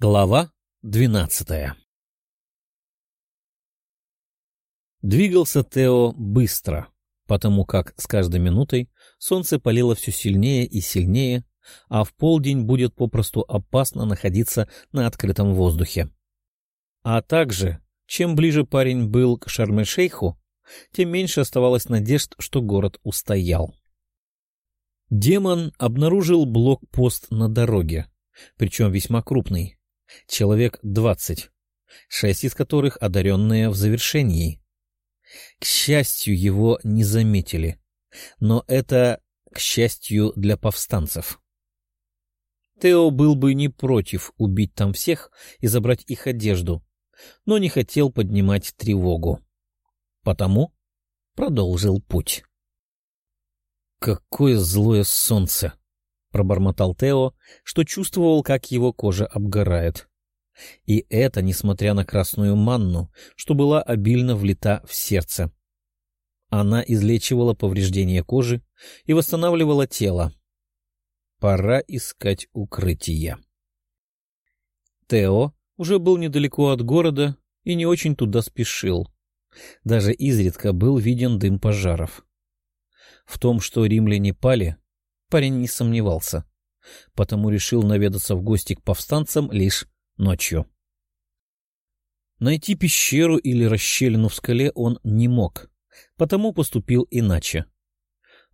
Глава двенадцатая Двигался Тео быстро, потому как с каждой минутой солнце палило все сильнее и сильнее, а в полдень будет попросту опасно находиться на открытом воздухе. А также, чем ближе парень был к Шарм-эль-Шейху, тем меньше оставалось надежд, что город устоял. Демон обнаружил блокпост на дороге, причем весьма крупный, человек двадцать, шесть из которых одаренные в завершении. К счастью, его не заметили, но это к счастью для повстанцев. Тео был бы не против убить там всех и забрать их одежду, но не хотел поднимать тревогу. Потому продолжил путь. «Какое злое солнце!» — пробормотал Тео, что чувствовал, как его кожа обгорает. И это несмотря на красную манну, что была обильно влита в сердце. Она излечивала повреждения кожи и восстанавливала тело. Пора искать укрытие. Тео уже был недалеко от города и не очень туда спешил. Даже изредка был виден дым пожаров. В том, что римляне пали, парень не сомневался, потому решил наведаться в гости к повстанцам лишь ночью. Найти пещеру или расщелину в скале он не мог, потому поступил иначе.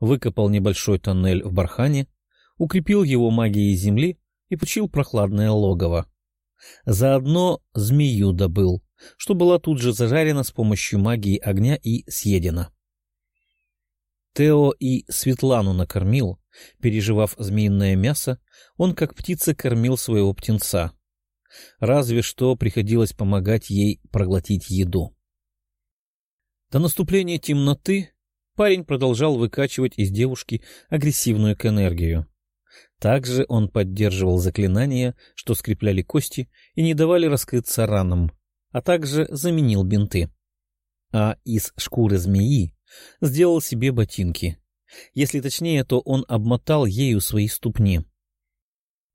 Выкопал небольшой тоннель в бархане, укрепил его магией земли и почил прохладное логово. Заодно змею добыл, что была тут же зажарена с помощью магии огня и съедена. Тео и Светлану накормил. Переживав змеиное мясо, он как птица кормил своего птенца. Разве что приходилось помогать ей проглотить еду. До наступления темноты парень продолжал выкачивать из девушки агрессивную энергию. Также он поддерживал заклинания, что скрепляли кости и не давали раскрыться ранам, а также заменил бинты. А из шкуры змеи сделал себе ботинки. Если точнее, то он обмотал ею свои ступни.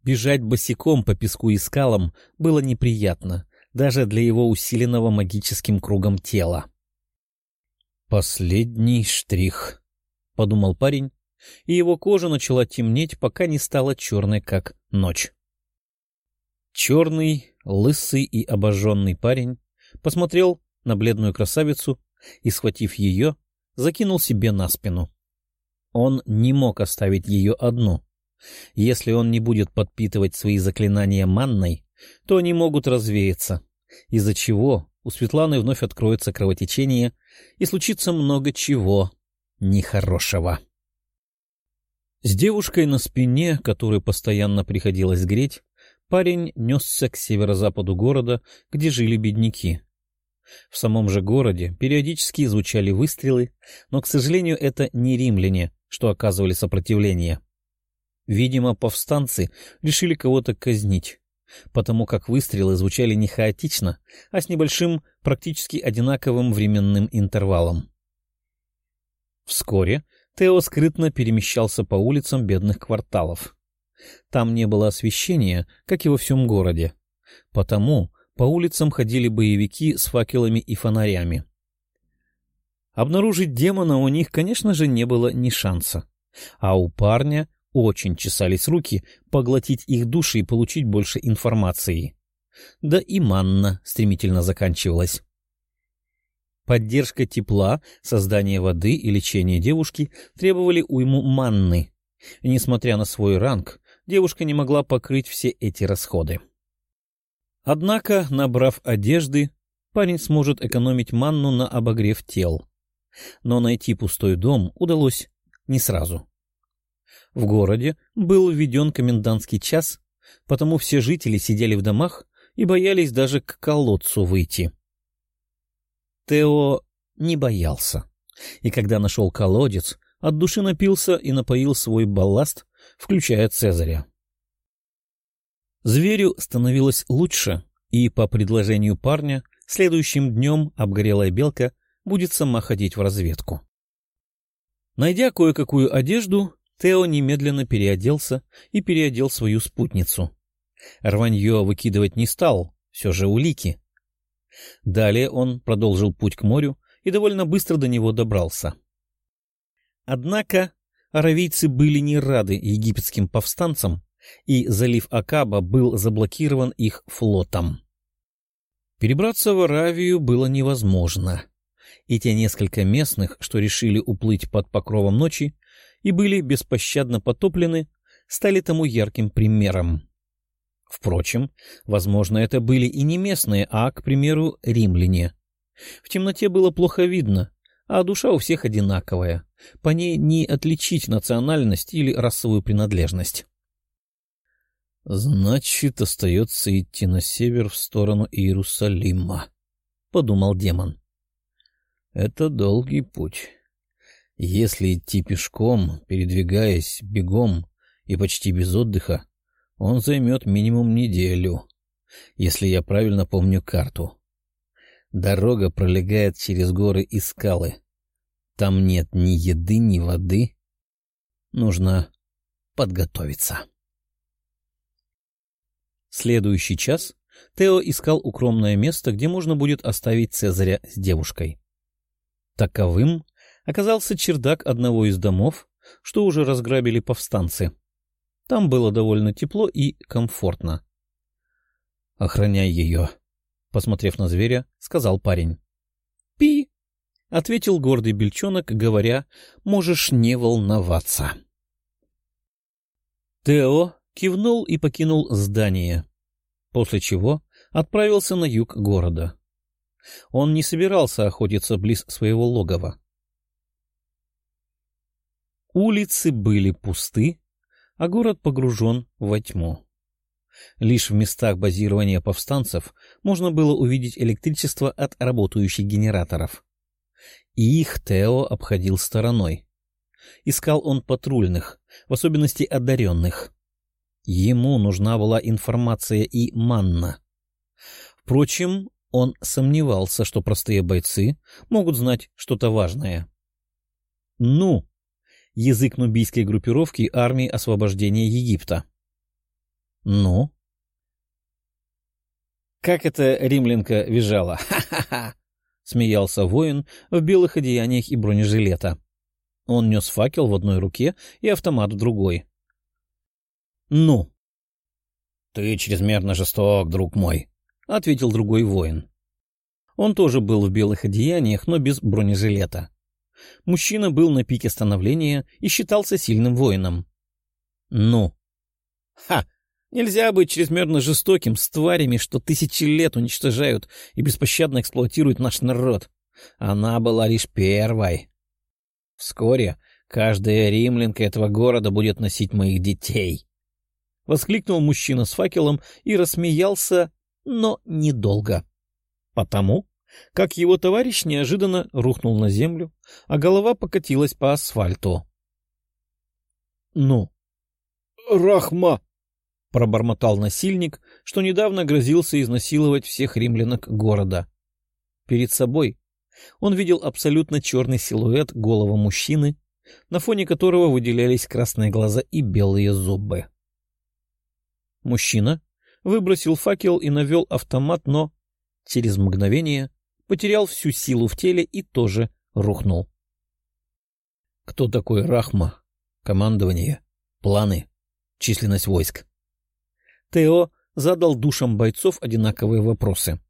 Бежать босиком по песку и скалам было неприятно, даже для его усиленного магическим кругом тела. «Последний штрих», — подумал парень, и его кожа начала темнеть, пока не стала черной, как ночь. Черный, лысый и обожженный парень посмотрел на бледную красавицу и, схватив ее, закинул себе на спину. Он не мог оставить ее одну. Если он не будет подпитывать свои заклинания манной, то они могут развеяться, из-за чего у Светланы вновь откроется кровотечение и случится много чего нехорошего. С девушкой на спине, которую постоянно приходилось греть, парень несся к северо-западу города, где жили бедняки. В самом же городе периодически звучали выстрелы, но, к сожалению, это не римляне, что оказывали сопротивление. Видимо, повстанцы решили кого-то казнить, потому как выстрелы звучали не хаотично, а с небольшим, практически одинаковым временным интервалом. Вскоре Тео скрытно перемещался по улицам бедных кварталов. Там не было освещения, как и во всем городе. Потому по улицам ходили боевики с факелами и фонарями. Обнаружить демона у них, конечно же, не было ни шанса. А у парня очень чесались руки поглотить их души и получить больше информации. Да и манна стремительно заканчивалась. Поддержка тепла, создание воды и лечение девушки требовали уйму манны. И, несмотря на свой ранг, девушка не могла покрыть все эти расходы. Однако, набрав одежды, парень сможет экономить манну на обогрев тел. Но найти пустой дом удалось не сразу. В городе был введен комендантский час, потому все жители сидели в домах и боялись даже к колодцу выйти. Тео не боялся, и когда нашел колодец, от души напился и напоил свой балласт, включая Цезаря. Зверю становилось лучше, и, по предложению парня, следующим днем обгорелая белка будет сама ходить в разведку. Найдя кое-какую одежду, Тео немедленно переоделся и переодел свою спутницу. Рванье выкидывать не стал, все же улики. Далее он продолжил путь к морю и довольно быстро до него добрался. Однако аравийцы были не рады египетским повстанцам, и залив Акаба был заблокирован их флотом. Перебраться в Аравию было невозможно, и те несколько местных, что решили уплыть под покровом ночи и были беспощадно потоплены, стали тому ярким примером. Впрочем, возможно, это были и не местные, а, к примеру, римляне. В темноте было плохо видно, а душа у всех одинаковая. По ней не отличить национальность или расовую принадлежность. «Значит, остается идти на север в сторону Иерусалима», — подумал демон. «Это долгий путь. Если идти пешком, передвигаясь бегом и почти без отдыха, он займет минимум неделю, если я правильно помню карту. Дорога пролегает через горы и скалы. Там нет ни еды, ни воды. Нужно подготовиться. Следующий час Тео искал укромное место, где можно будет оставить Цезаря с девушкой. Таковым оказался чердак одного из домов, что уже разграбили повстанцы. Там было довольно тепло и комфортно. — Охраняй ее, — посмотрев на зверя, сказал парень. — Пи! — ответил гордый бельчонок, говоря, — можешь не волноваться. Тео кивнул и покинул здание, после чего отправился на юг города. Он не собирался охотиться близ своего логова. Улицы были пусты, а город погружен во тьму. Лишь в местах базирования повстанцев можно было увидеть электричество от работающих генераторов. И их Тео обходил стороной. Искал он патрульных, в особенности одаренных. Ему нужна была информация и манна. Впрочем, он сомневался, что простые бойцы могут знать что-то важное. «Ну!» язык нубийской группировки армии освобождения Египта. Ну? Как это римлянка визжала? Ха-ха-ха! Смеялся воин в белых одеяниях и бронежилета. Он нес факел в одной руке и автомат в другой. Ну? Ты чрезмерно жесток, друг мой, ответил другой воин. Он тоже был в белых одеяниях, но без бронежилета. Мужчина был на пике становления и считался сильным воином. Ну? Ха! Нельзя быть чрезмерно жестоким с тварями, что тысячи лет уничтожают и беспощадно эксплуатируют наш народ. Она была лишь первой. Вскоре каждая римлянка этого города будет носить моих детей. Воскликнул мужчина с факелом и рассмеялся, но недолго. Потому как его товарищ неожиданно рухнул на землю, а голова покатилась по асфальту. — Ну? — Рахма! — пробормотал насильник, что недавно грозился изнасиловать всех римлянок города. Перед собой он видел абсолютно черный силуэт голого мужчины, на фоне которого выделялись красные глаза и белые зубы. Мужчина выбросил факел и навел автомат, но через мгновение потерял всю силу в теле и тоже рухнул. Кто такой Рахма? Командование? Планы? Численность войск? Тео задал душам бойцов одинаковые вопросы.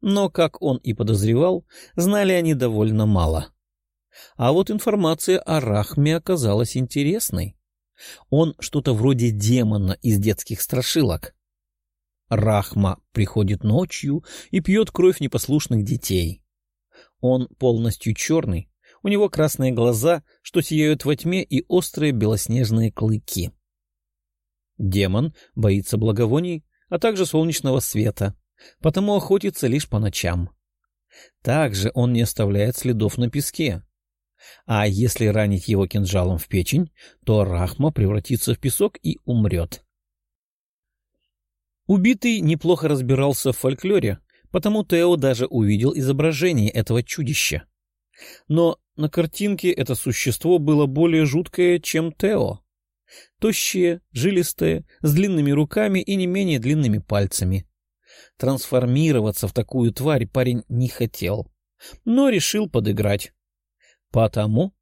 Но, как он и подозревал, знали они довольно мало. А вот информация о Рахме оказалась интересной. Он что-то вроде демона из детских страшилок. Рахма приходит ночью и пьет кровь непослушных детей. Он полностью черный, у него красные глаза, что сияют во тьме, и острые белоснежные клыки. Демон боится благовоний, а также солнечного света, потому охотится лишь по ночам. Также он не оставляет следов на песке. А если ранить его кинжалом в печень, то Рахма превратится в песок и умрет. Убитый неплохо разбирался в фольклоре, потому Тео даже увидел изображение этого чудища. Но на картинке это существо было более жуткое, чем Тео. Тощее, жилистое, с длинными руками и не менее длинными пальцами. Трансформироваться в такую тварь парень не хотел, но решил подыграть. Потому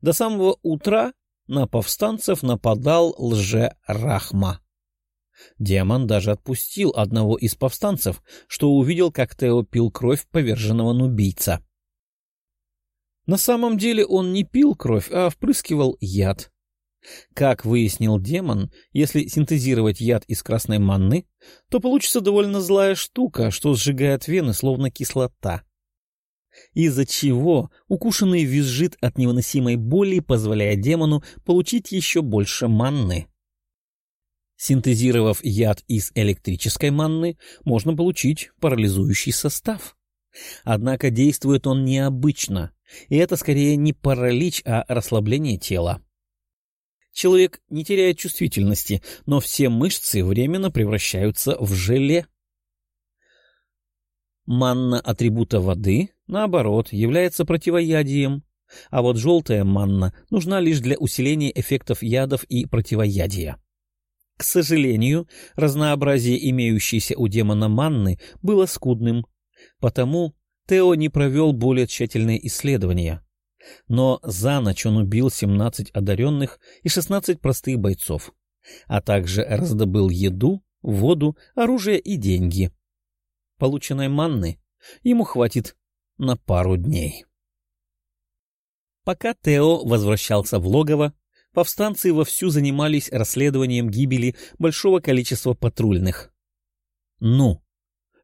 до самого утра на повстанцев нападал лже-Рахма. Демон даже отпустил одного из повстанцев, что увидел, как Тео пил кровь поверженного нубийца. На самом деле он не пил кровь, а впрыскивал яд. Как выяснил демон, если синтезировать яд из красной манны, то получится довольно злая штука, что сжигает вены, словно кислота. Из-за чего укушенный визжит от невыносимой боли, позволяя демону получить еще больше манны. Синтезировав яд из электрической манны, можно получить парализующий состав. Однако действует он необычно, и это скорее не паралич, а расслабление тела. Человек не теряет чувствительности, но все мышцы временно превращаются в желе. Манна атрибута воды, наоборот, является противоядием, а вот желтая манна нужна лишь для усиления эффектов ядов и противоядия. К сожалению, разнообразие имеющейся у демона манны было скудным, потому Тео не провел более тщательные исследования. Но за ночь он убил 17 одаренных и 16 простых бойцов, а также раздобыл еду, воду, оружие и деньги. Полученной манны ему хватит на пару дней. Пока Тео возвращался в логово, повстанцы вовсю занимались расследованием гибели большого количества патрульных. «Ну!»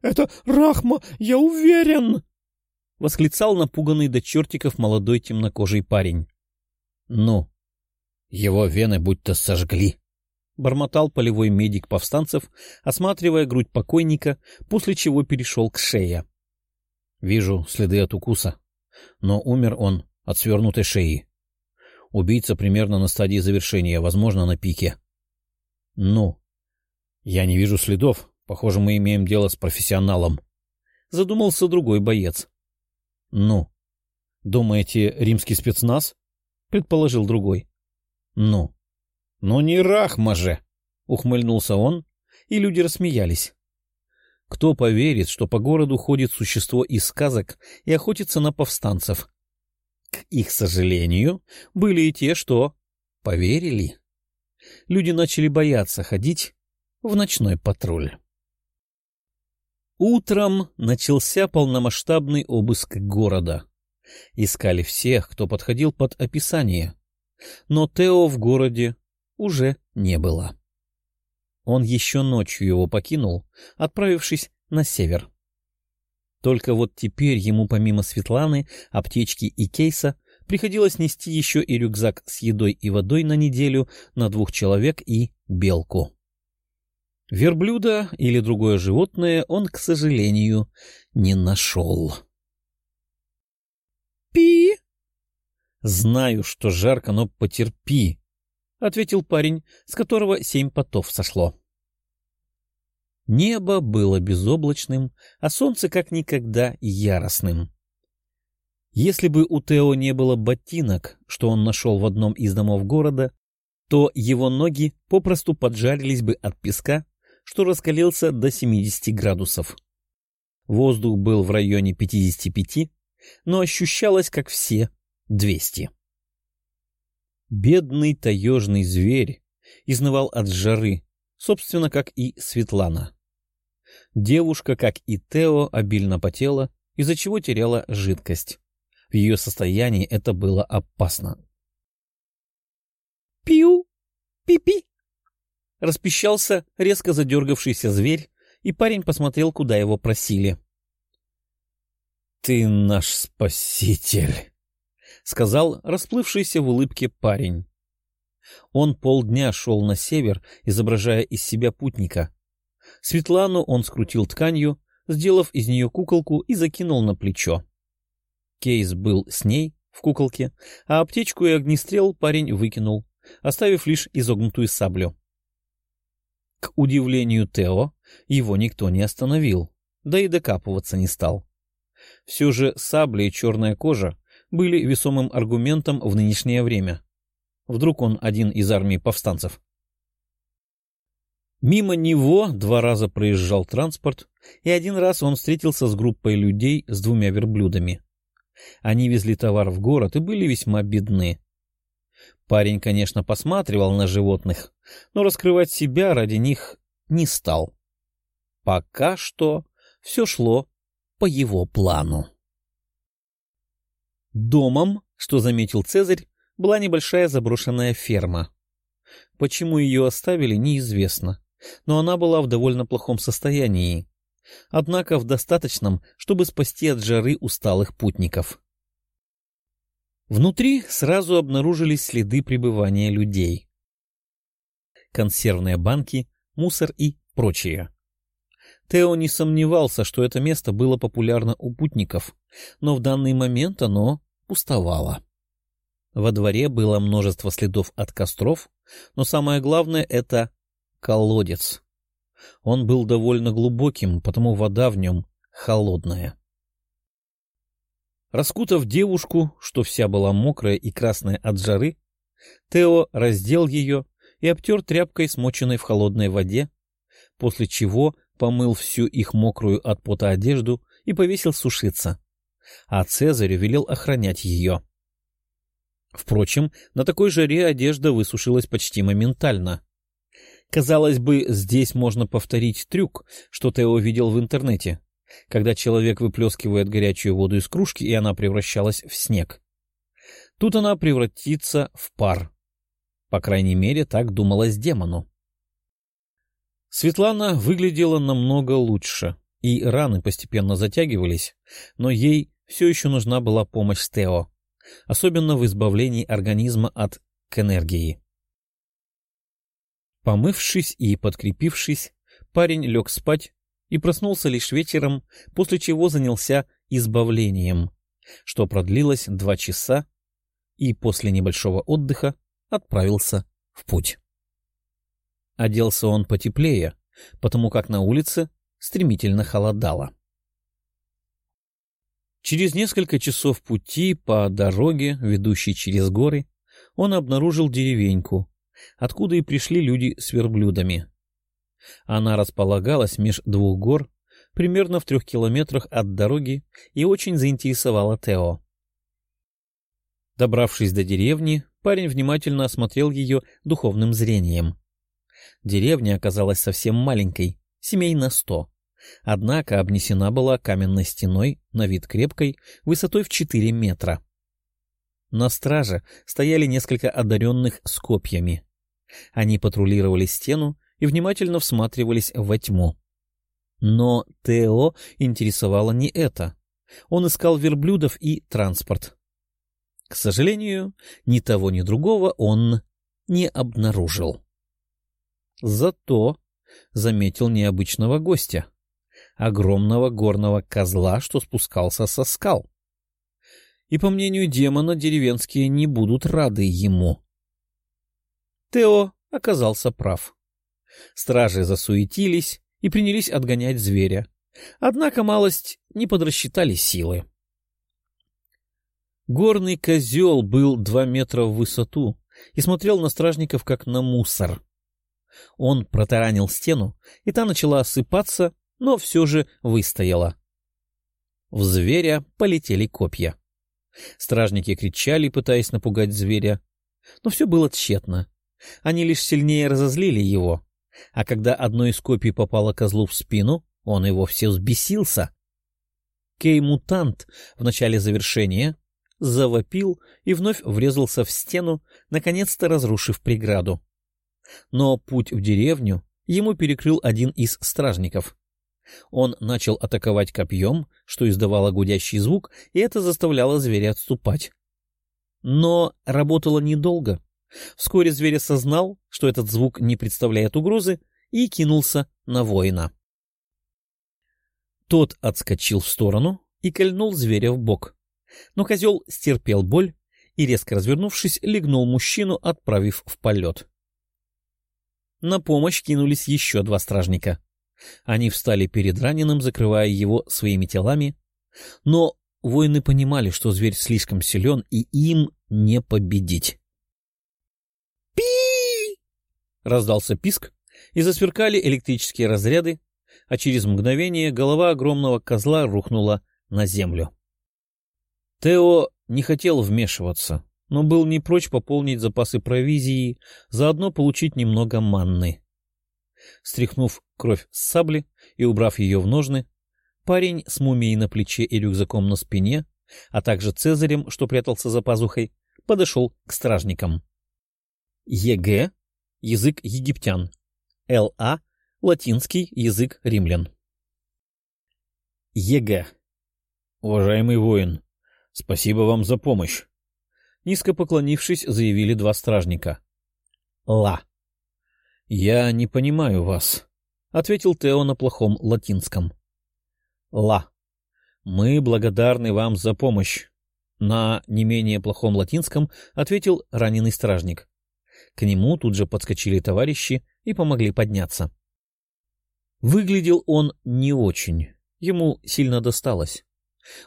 «Это Рахма, я уверен!» — восклицал напуганный до чертиков молодой темнокожий парень. «Ну!» «Его вены будто сожгли!» — бормотал полевой медик повстанцев, осматривая грудь покойника, после чего перешел к шее. «Вижу следы от укуса, но умер он от свернутой шеи. Убийца примерно на стадии завершения, возможно, на пике. Ну, я не вижу следов. Похоже, мы имеем дело с профессионалом. Задумался другой боец. Ну, думаете, римский спецназ? Предположил другой. Ну, ну не Рахма же! Ухмыльнулся он, и люди рассмеялись. Кто поверит, что по городу ходит существо из сказок и охотится на повстанцев? К их сожалению, были и те, что поверили. Люди начали бояться ходить в ночной патруль. Утром начался полномасштабный обыск города. Искали всех, кто подходил под описание. Но Тео в городе уже не было. Он еще ночью его покинул, отправившись на север. Только вот теперь ему помимо Светланы, аптечки и кейса приходилось нести еще и рюкзак с едой и водой на неделю на двух человек и белку. Верблюда или другое животное он, к сожалению, не нашел. «Пи!» «Знаю, что жарко, но потерпи», — ответил парень, с которого семь потов сошло. Небо было безоблачным, а солнце как никогда яростным. Если бы у Тео не было ботинок, что он нашел в одном из домов города, то его ноги попросту поджарились бы от песка, что раскалился до 70 градусов. Воздух был в районе 55, но ощущалось, как все, 200. Бедный таежный зверь изнывал от жары, собственно, как и Светлана. Девушка, как и Тео, обильно потела, из-за чего теряла жидкость. В ее состоянии это было опасно. «Пиу! Пи-пи!» Распищался резко задергавшийся зверь, и парень посмотрел, куда его просили. «Ты наш спаситель!» — сказал расплывшийся в улыбке парень. Он полдня шел на север, изображая из себя путника. Светлану он скрутил тканью, сделав из нее куколку и закинул на плечо. Кейс был с ней, в куколке, а аптечку и огнестрел парень выкинул, оставив лишь изогнутую саблю. К удивлению Тео, его никто не остановил, да и докапываться не стал. Все же сабли и черная кожа были весомым аргументом в нынешнее время. Вдруг он один из армии повстанцев. Мимо него два раза проезжал транспорт, и один раз он встретился с группой людей с двумя верблюдами. Они везли товар в город и были весьма бедны. Парень, конечно, посматривал на животных, но раскрывать себя ради них не стал. Пока что все шло по его плану. Домом, что заметил Цезарь, была небольшая заброшенная ферма. Почему ее оставили, неизвестно, но она была в довольно плохом состоянии. Однако в достаточном, чтобы спасти от жары усталых путников. Внутри сразу обнаружились следы пребывания людей. Консервные банки, мусор и прочее. Тео не сомневался, что это место было популярно у путников, но в данный момент оно пустовало. Во дворе было множество следов от костров, но самое главное — это колодец. Он был довольно глубоким, потому вода в нем холодная. Раскутав девушку, что вся была мокрая и красная от жары, Тео раздел ее и обтер тряпкой, смоченной в холодной воде, после чего помыл всю их мокрую от пота одежду и повесил сушиться, а Цезарю велел охранять ее. Впрочем, на такой жаре одежда высушилась почти моментально. Казалось бы, здесь можно повторить трюк, что Тео видел в интернете, когда человек выплескивает горячую воду из кружки, и она превращалась в снег. Тут она превратится в пар. По крайней мере, так думалось демону. Светлана выглядела намного лучше, и раны постепенно затягивались, но ей все еще нужна была помощь Тео, особенно в избавлении организма от к энергии. Помывшись и подкрепившись, парень лег спать и проснулся лишь вечером, после чего занялся избавлением, что продлилось два часа, и после небольшого отдыха отправился в путь. Оделся он потеплее, потому как на улице стремительно холодало. Через несколько часов пути по дороге, ведущей через горы, он обнаружил деревеньку, откуда и пришли люди с верблюдами. Она располагалась меж двух гор, примерно в трех километрах от дороги, и очень заинтересовала Тео. Добравшись до деревни, парень внимательно осмотрел ее духовным зрением. Деревня оказалась совсем маленькой, семей на сто. Однако обнесена была каменной стеной, на вид крепкой, высотой в четыре метра. На страже стояли несколько одаренных с копьями. Они патрулировали стену и внимательно всматривались во тьму. Но Тео интересовало не это. Он искал верблюдов и транспорт. К сожалению, ни того, ни другого он не обнаружил. Зато заметил необычного гостя — огромного горного козла, что спускался со скал. И, по мнению демона, деревенские не будут рады ему. Тео оказался прав. Стражи засуетились и принялись отгонять зверя. Однако малость не подрасчитали силы. Горный козел был два метра в высоту и смотрел на стражников, как на мусор. Он протаранил стену, и та начала осыпаться, но все же выстояла. В зверя полетели копья. Стражники кричали, пытаясь напугать зверя, но все было тщетно. Они лишь сильнее разозлили его, а когда одно из копий попало козлу в спину, он и вовсе взбесился. Кей-мутант в начале завершения завопил и вновь врезался в стену, наконец-то разрушив преграду. Но путь в деревню ему перекрыл один из стражников. Он начал атаковать копьем, что издавало гудящий звук, и это заставляло зверя отступать. Но работало недолго. Вскоре зверь осознал, что этот звук не представляет угрозы, и кинулся на воина. Тот отскочил в сторону и кольнул зверя в бок. Но козел стерпел боль и, резко развернувшись, легнул мужчину, отправив в полет. На помощь кинулись еще два стражника. Они встали перед раненым, закрывая его своими телами, но воины понимали, что зверь слишком силен, и им не победить. Пи! Раздался писк, и засверкали электрические разряды, а через мгновение голова огромного козла рухнула на землю. Тео не хотел вмешиваться, но был не прочь пополнить запасы провизии, заодно получить немного манны. Стряхнув кровь с сабли и убрав ее в ножны, парень с мумией на плече и рюкзаком на спине, а также цезарем, что прятался за пазухой, подошел к стражникам. ЕГЭ — язык египтян, ЛА — латинский язык римлян. ЕГЭ. Уважаемый воин, спасибо вам за помощь. Низко поклонившись, заявили два стражника. Ла. Я не понимаю вас, — ответил Тео на плохом латинском. Ла. Мы благодарны вам за помощь. На не менее плохом латинском ответил раненый стражник. К нему тут же подскочили товарищи и помогли подняться. Выглядел он не очень, ему сильно досталось.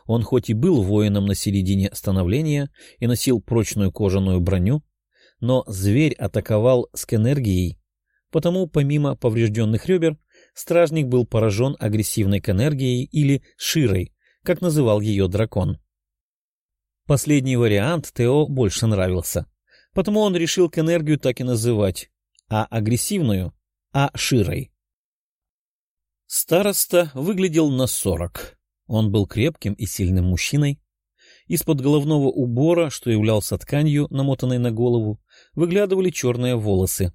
Он хоть и был воином на середине становления и носил прочную кожаную броню, но зверь атаковал с энергией, потому помимо поврежденных ребер стражник был поражен агрессивной энергией или широй, как называл ее дракон. Последний вариант Тео больше нравился, потому он решил к энергию так и называть, а агрессивную — а Широй. Староста выглядел на сорок. Он был крепким и сильным мужчиной. Из-под головного убора, что являлся тканью, намотанной на голову, выглядывали черные волосы.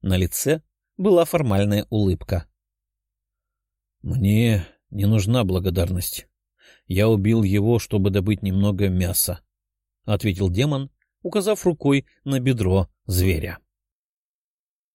На лице была формальная улыбка. — Мне не нужна благодарность. Я убил его, чтобы добыть немного мяса, — ответил демон, указав рукой на бедро зверя.